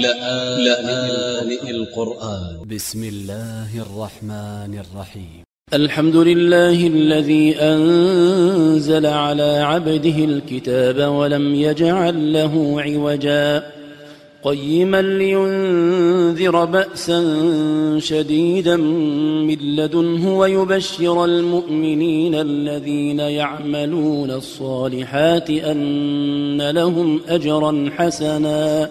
لآن القرآن ب س م الله الرحمن الرحيم. الحمد لله الذي أنزل على عبده الكتاب ولم يجعل له عوجا. قيما لينذر بأسا شديدا من لدنه ويبشر المؤمنين الذين يعملون الصالحات أن لهم أجرا حسنا.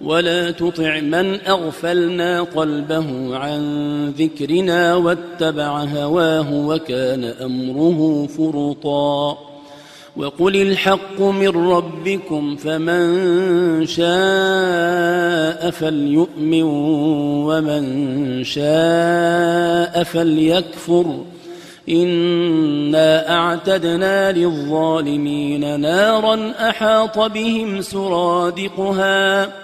ولا تطع من أغفلنا قلبه عن ذكرنا واتبع هواه وكان أمره فرطا. وقل الحق من ربكم فمن شاء فليؤمن ومن شاء فليكفر. إنا أعتدنا للظالمين نارا أحاط بهم سرادقها.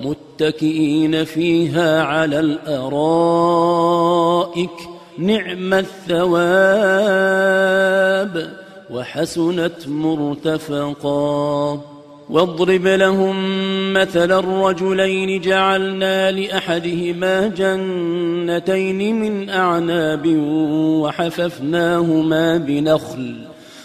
متكئين فيها على الأرائك نعم الثواب وحسنت مرتفقا. واضرب لهم مثل الرجلين جعلنا لأحدهما جنتين من أعناب وحففناهما بنخل.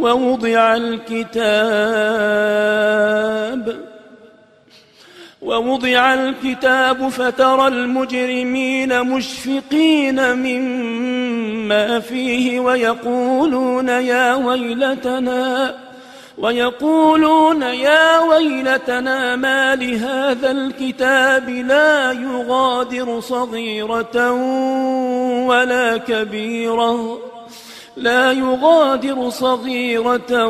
ووضع الكتاب ووضع الكتاب فترى المجرمين مشفقين مما فيه ويقولون يا ويلتنا ويقولون يا ويلتنا ما لهذا الكتاب لا يغادر صغيرة ولا كبيرة لا يغادر صغيرة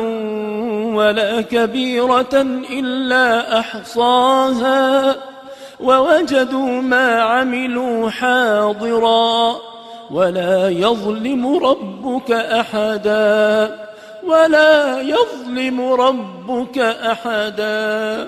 ولا كبيرة إلا أحصاها ووجدوا ما عملوا حاضرا ولا يظلم ربك أحدا ولا يظلم ربك أحدا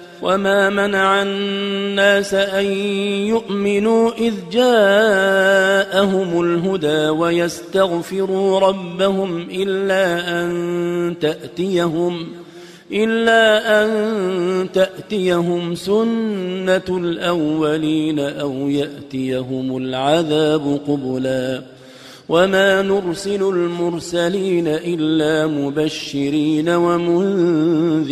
وما منع الناس أن يؤمنوا إذ جاءهم الهدى ويستغفروا ربهم إلا أن تأتيهم ۖ إلا أن تأتيهم سنة الأولين أو يأتيهم العذاب قبلا وما نرسل المرسلين إلا مبشرين ومنذرين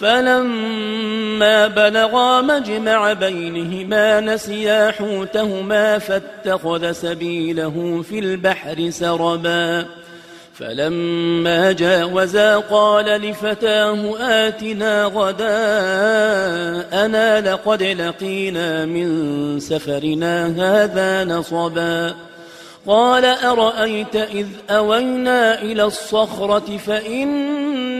فلما بلغا مجمع بينهما نسيا حوتهما فاتخذ سبيله في البحر سربا. فلما جاوزا قال لفتاه آتنا غداءنا لقد لقينا من سفرنا هذا نصبا. قال أرأيت إذ أوينا إلى الصخرة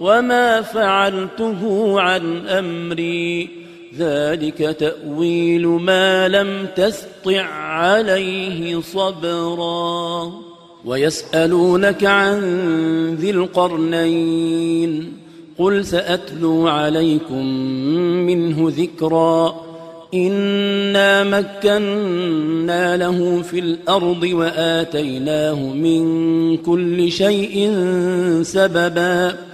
وما فعلته عن امري. ذلك تاويل ما لم تسطع عليه صبرا. ويسالونك عن ذي القرنين. قل ساتلو عليكم منه ذكرا. انا مكنا له في الأرض واتيناه من كل شيء سببا.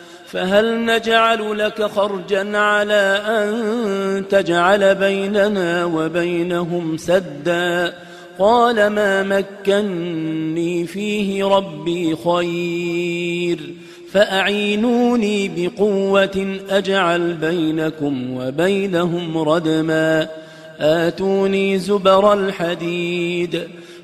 فهل نجعل لك خرجا على أن تجعل بيننا وبينهم سدا؟ قال ما مكني فيه ربي خير. فأعينوني بقوة أجعل بينكم وبينهم ردما. آتوني زبر الحديد.